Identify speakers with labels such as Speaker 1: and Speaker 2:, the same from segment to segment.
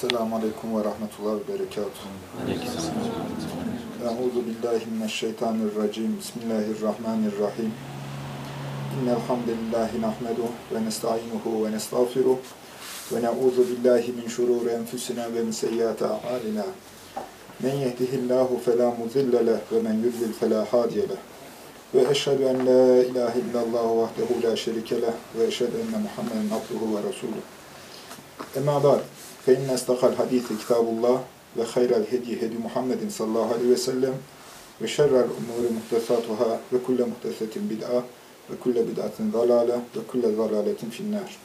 Speaker 1: Selamun Aleyküm ve Rahmetullah ve Berekatuhu. Euzu billahi mineşşeytanirracim. Bismillahirrahmanirrahim. İnnel hamdelellahi nahmeduhu ve nestainuhu ve nestağfiruh ve na'udzu billahi min şururi enfusina ve min seyyiati a'malina. Men yehdihillahu fela mudille leh ve men yudlil fela hadiye leh. Ve eşhedü en la ilahe illallah vahdehu la şerike leh ve eşhedü enne Muhammeden abduhu ve resuluh. Emma ba'd. Fe inne istakal hadithi kitabullah ve hayral hedi hedi Muhammedin sallallahu aleyhi ve sellem ve şerrel umuri muhtesatuhâ ve kulle muhtesetin bid'a ve kulle bid'atin zalâle ve kulle zalâletin finnâr.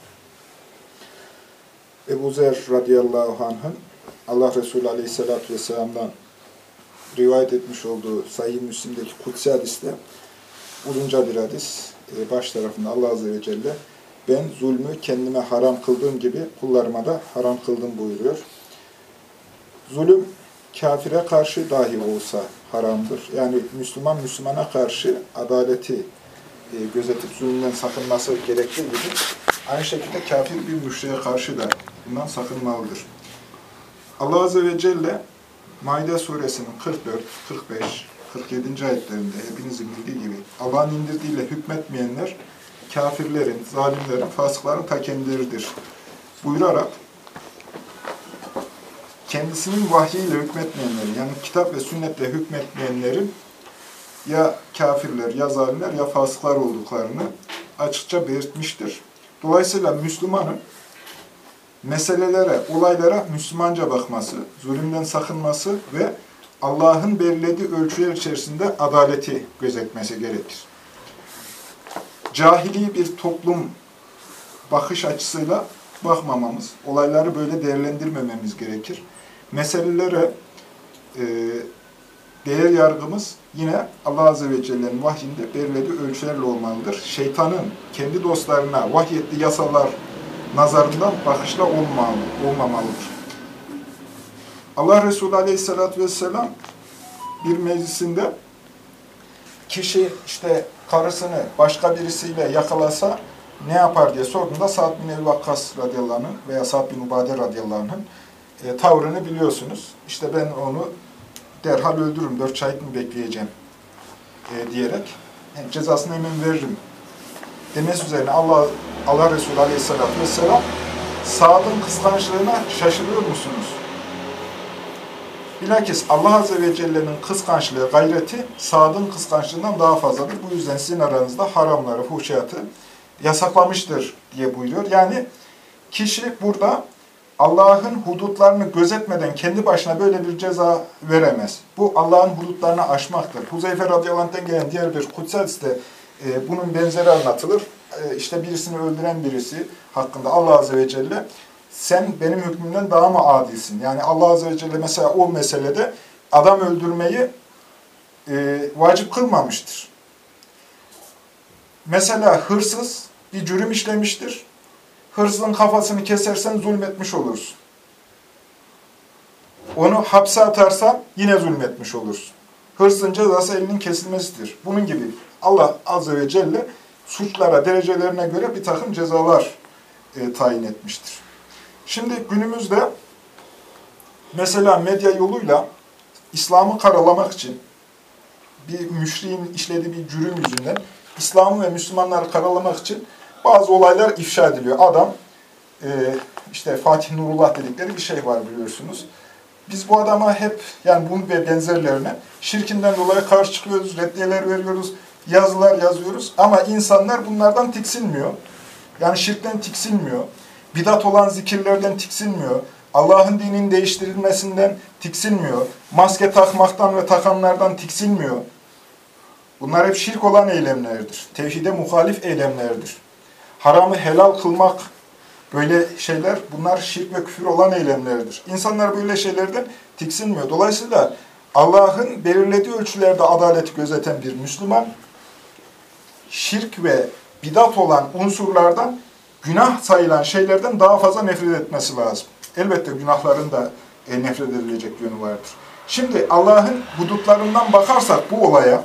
Speaker 1: Ebu Zer radıyallahu anh'ın Allah Resulü aleyhissalatü vesselam'dan rivayet etmiş olduğu Sahih Müslim'deki kutsi hadiste uzunca bir hadis. E, baş tarafında Allah Azze ve Celle ben zulmü kendime haram kıldığım gibi kullarıma da haram kıldım buyuruyor. Zulüm kafire karşı dahi olsa haramdır. Yani Müslüman Müslümana karşı adaleti e, gözetip zulümden sakınması gerektiği gibi aynı şekilde kafir bir müşriye karşı da bundan sakınmalıdır. Allah Azze ve Celle Maide suresinin 44, 45, 47. ayetlerinde hepinizin bildiği gibi Allah'ın indirdiğiyle hükmetmeyenler kafirlerin, zalimlerin, fasıkların ta kendileridir. Buyurarak kendisinin vahyiyle hükmetmeyenlerin, yani kitap ve sünnetle hükmetmeyenlerin ya kafirler, ya zalimler, ya fasıklar olduklarını açıkça belirtmiştir. Dolayısıyla Müslümanın meselelere, olaylara Müslümanca bakması, zulümden sakınması ve Allah'ın belirlediği ölçüler içerisinde adaleti gözetmesi gerekir cahili bir toplum bakış açısıyla bakmamamız, olayları böyle değerlendirmememiz gerekir. Meselelere e, değer yargımız yine Allah Azze ve Celle'nin vahyinde belirlediği ölçülerle olmalıdır. Şeytanın kendi dostlarına vahyettiği yasalar nazarından bakışla olmamalı, olmamalıdır. Allah Resulü Aleyhisselatü Vesselam bir meclisinde kişi işte karısını başka birisiyle yakalasa ne yapar diye sorduğunda Sa'd bin Ebi Vakkas radıyallahu veya Sa'd bin Ubade radıyallahu anh'ın e, tavrını biliyorsunuz. İşte ben onu derhal öldürürüm, dört şahit mi bekleyeceğim e, diyerek yani cezasını hemen veririm demesi üzerine Allah, Allah Resulü aleyhissalatü vesselam Sa'd'ın kıskançlığına şaşırıyor musunuz? Bilakis Allah Azze ve Celle'nin kıskançlığı, gayreti Sa'd'ın kıskançlığından daha fazladır. Bu yüzden sizin aranızda haramları, fuhşiyatı yasaklamıştır diye buyuruyor. Yani kişi burada Allah'ın hudutlarını gözetmeden kendi başına böyle bir ceza veremez. Bu Allah'ın hudutlarını aşmaktır. Huzeyfe radıyallahu gelen diğer bir kutsal hadiste e, bunun benzeri anlatılır. E, işte birisini öldüren birisi hakkında Allah Azze ve Celle sen benim hükmümden daha mı adilsin? Yani Allah Azze ve Celle mesela o meselede adam öldürmeyi e, vacip kılmamıştır. Mesela hırsız bir cürüm işlemiştir. Hırsızın kafasını kesersen zulmetmiş olursun. Onu hapse atarsan yine zulmetmiş olursun. Hırsızın cezası elinin kesilmesidir. Bunun gibi Allah Azze ve Celle suçlara, derecelerine göre bir takım cezalar e, tayin etmiştir. Şimdi günümüzde mesela medya yoluyla İslam'ı karalamak için bir müşriğin işlediği bir cürüm yüzünden İslam'ı ve Müslümanları karalamak için bazı olaylar ifşa ediliyor. Adam e, işte Fatih Nurullah dedikleri bir şey var biliyorsunuz. Biz bu adama hep yani bunu ve benzerlerine şirkinden dolayı karşı çıkıyoruz, reddiyeler veriyoruz, yazılar yazıyoruz ama insanlar bunlardan tiksinmiyor. Yani şirkten tiksinmiyor bidat olan zikirlerden tiksinmiyor. Allah'ın dininin değiştirilmesinden tiksinmiyor. Maske takmaktan ve takanlardan tiksinmiyor. Bunlar hep şirk olan eylemlerdir. Tevhide muhalif eylemlerdir. Haramı helal kılmak, böyle şeyler, bunlar şirk ve küfür olan eylemlerdir. İnsanlar böyle şeylerden tiksinmiyor. Dolayısıyla Allah'ın belirlediği ölçülerde adaleti gözeten bir Müslüman, şirk ve bidat olan unsurlardan günah sayılan şeylerden daha fazla nefret etmesi lazım. Elbette günahların da e, nefret edilecek yönü vardır. Şimdi Allah'ın hudutlarından bakarsak bu olaya,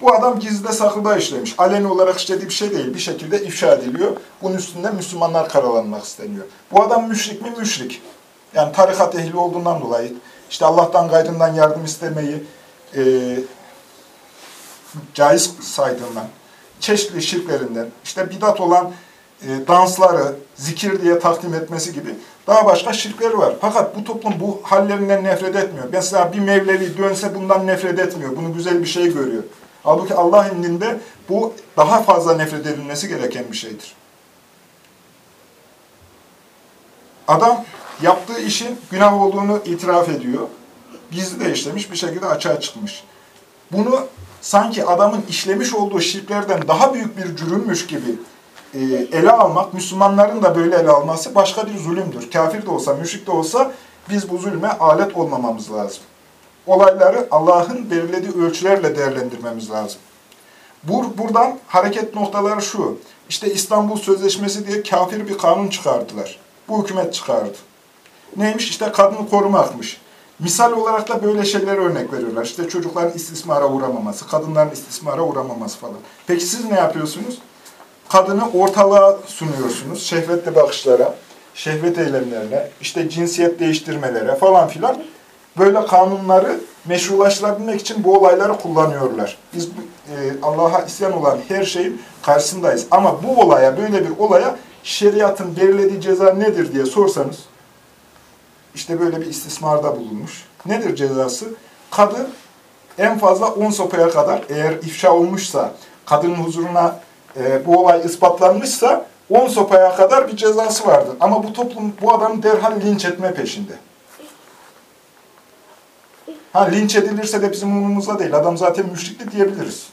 Speaker 1: bu adam gizlide saklıda işlemiş. Aleni olarak işlediği bir şey değil. Bir şekilde ifşa ediliyor. Bunun üstünde Müslümanlar karalanmak isteniyor. Bu adam müşrik mi? Müşrik. Yani tarikat ehli olduğundan dolayı, işte Allah'tan gayrından yardım istemeyi e, caiz saydığından, çeşitli şirklerinden, işte bidat olan e, dansları, zikir diye takdim etmesi gibi daha başka şirkleri var. Fakat bu toplum bu hallerinden nefret etmiyor. Mesela bir Mevlevi dönse bundan nefret etmiyor. Bunu güzel bir şey görüyor. Halbuki Allah indinde bu daha fazla nefret edilmesi gereken bir şeydir. Adam yaptığı işin günah olduğunu itiraf ediyor. Gizli de işlemiş, bir şekilde açığa çıkmış. Bunu sanki adamın işlemiş olduğu şirklerden daha büyük bir cürümmüş gibi ele almak, Müslümanların da böyle ele alması başka bir zulümdür. Kafir de olsa, müşrik de olsa biz bu zulme alet olmamamız lazım. Olayları Allah'ın belirlediği ölçülerle değerlendirmemiz lazım. Bur buradan hareket noktaları şu. İşte İstanbul Sözleşmesi diye kafir bir kanun çıkardılar. Bu hükümet çıkardı. Neymiş? İşte kadını korumakmış. Misal olarak da böyle şeyler örnek veriyorlar. İşte çocukların istismara uğramaması, kadınların istismara uğramaması falan. Peki siz ne yapıyorsunuz? Kadını ortalığa sunuyorsunuz. Şehvetli bakışlara, şehvet eylemlerine, işte cinsiyet değiştirmelere falan filan. Böyle kanunları meşrulaştırabilmek için bu olayları kullanıyorlar. Biz e, Allah'a isyan olan her şeyin karşısındayız. Ama bu olaya, böyle bir olaya şeriatın belirlediği ceza nedir diye sorsanız, işte böyle bir istismarda bulunmuş. Nedir cezası? Kadın en fazla 10 sopaya kadar eğer ifşa olmuşsa, kadının huzuruna e, bu olay ispatlanmışsa 10 sopaya kadar bir cezası vardır. Ama bu toplum bu adamı derhal linç etme peşinde. Ha linç edilirse de bizim umurumuzda değil. Adam zaten müşrikli diyebiliriz.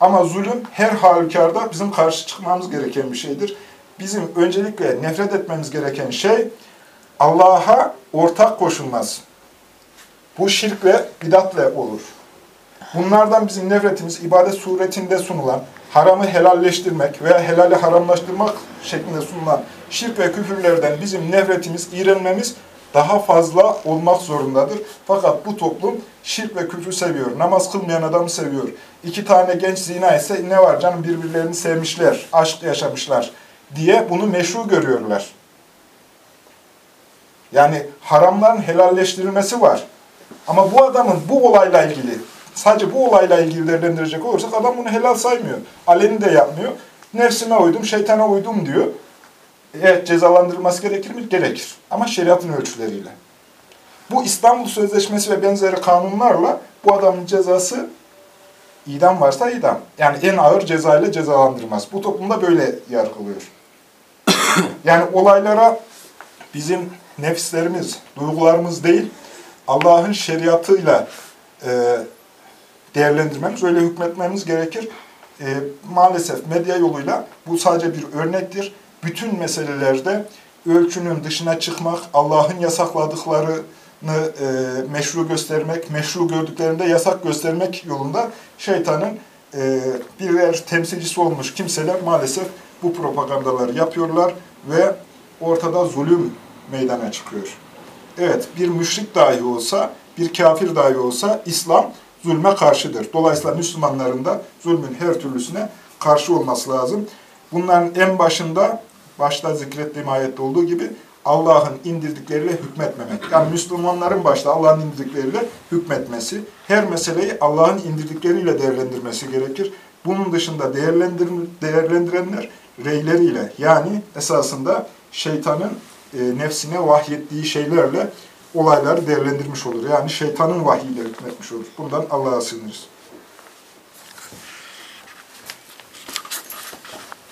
Speaker 1: Ama zulüm her halükarda bizim karşı çıkmamız gereken bir şeydir. Bizim öncelikle nefret etmemiz gereken şey Allah'a ortak koşulmaz. Bu şirkle, bidatle olur. Bunlardan bizim nefretimiz ibadet suretinde sunulan, haramı helalleştirmek veya helali haramlaştırmak şeklinde sunulan şirk ve küfürlerden bizim nefretimiz, iğrenmemiz daha fazla olmak zorundadır. Fakat bu toplum şirk ve küfrü seviyor. Namaz kılmayan adamı seviyor. İki tane genç zina ise ne var canım birbirlerini sevmişler, aşk yaşamışlar diye bunu meşru görüyorlar. Yani haramların helalleştirilmesi var. Ama bu adamın bu olayla ilgili, sadece bu olayla ilgili değerlendirecek olursak adam bunu helal saymıyor. Aleni de yapmıyor. Nefsime uydum, şeytana uydum diyor. Evet cezalandırılması gerekir mi? Gerekir. Ama şeriatın ölçüleriyle. Bu İstanbul Sözleşmesi ve benzeri kanunlarla bu adamın cezası idam varsa idam. Yani en ağır ceza ile cezalandırmaz. Bu toplumda böyle yargılıyor. yani olaylara bizim nefislerimiz, duygularımız değil, Allah'ın şeriatıyla e, değerlendirmemiz, öyle hükmetmemiz gerekir. E, maalesef medya yoluyla bu sadece bir örnektir. Bütün meselelerde ölçünün dışına çıkmak, Allah'ın yasakladıklarını e, meşru göstermek, meşru gördüklerinde yasak göstermek yolunda şeytanın e, birer temsilcisi olmuş kimseler maalesef bu propagandaları yapıyorlar ve ortada zulüm meydana çıkıyor. Evet, bir müşrik dahi olsa, bir kafir dahi olsa İslam zulme karşıdır. Dolayısıyla Müslümanların da zulmün her türlüsüne karşı olması lazım. Bunların en başında, başta zikrettiğim ayette olduğu gibi Allah'ın indirdikleriyle hükmetmemek. Yani Müslümanların başta Allah'ın indirdikleriyle hükmetmesi, her meseleyi Allah'ın indirdikleriyle değerlendirmesi gerekir. Bunun dışında değerlendir değerlendirenler reyleriyle yani esasında şeytanın e, nefsine vahyettiği şeylerle olayları değerlendirmiş olur. Yani şeytanın vahyiyle hükmetmiş olur. Bundan Allah'a sığınırız.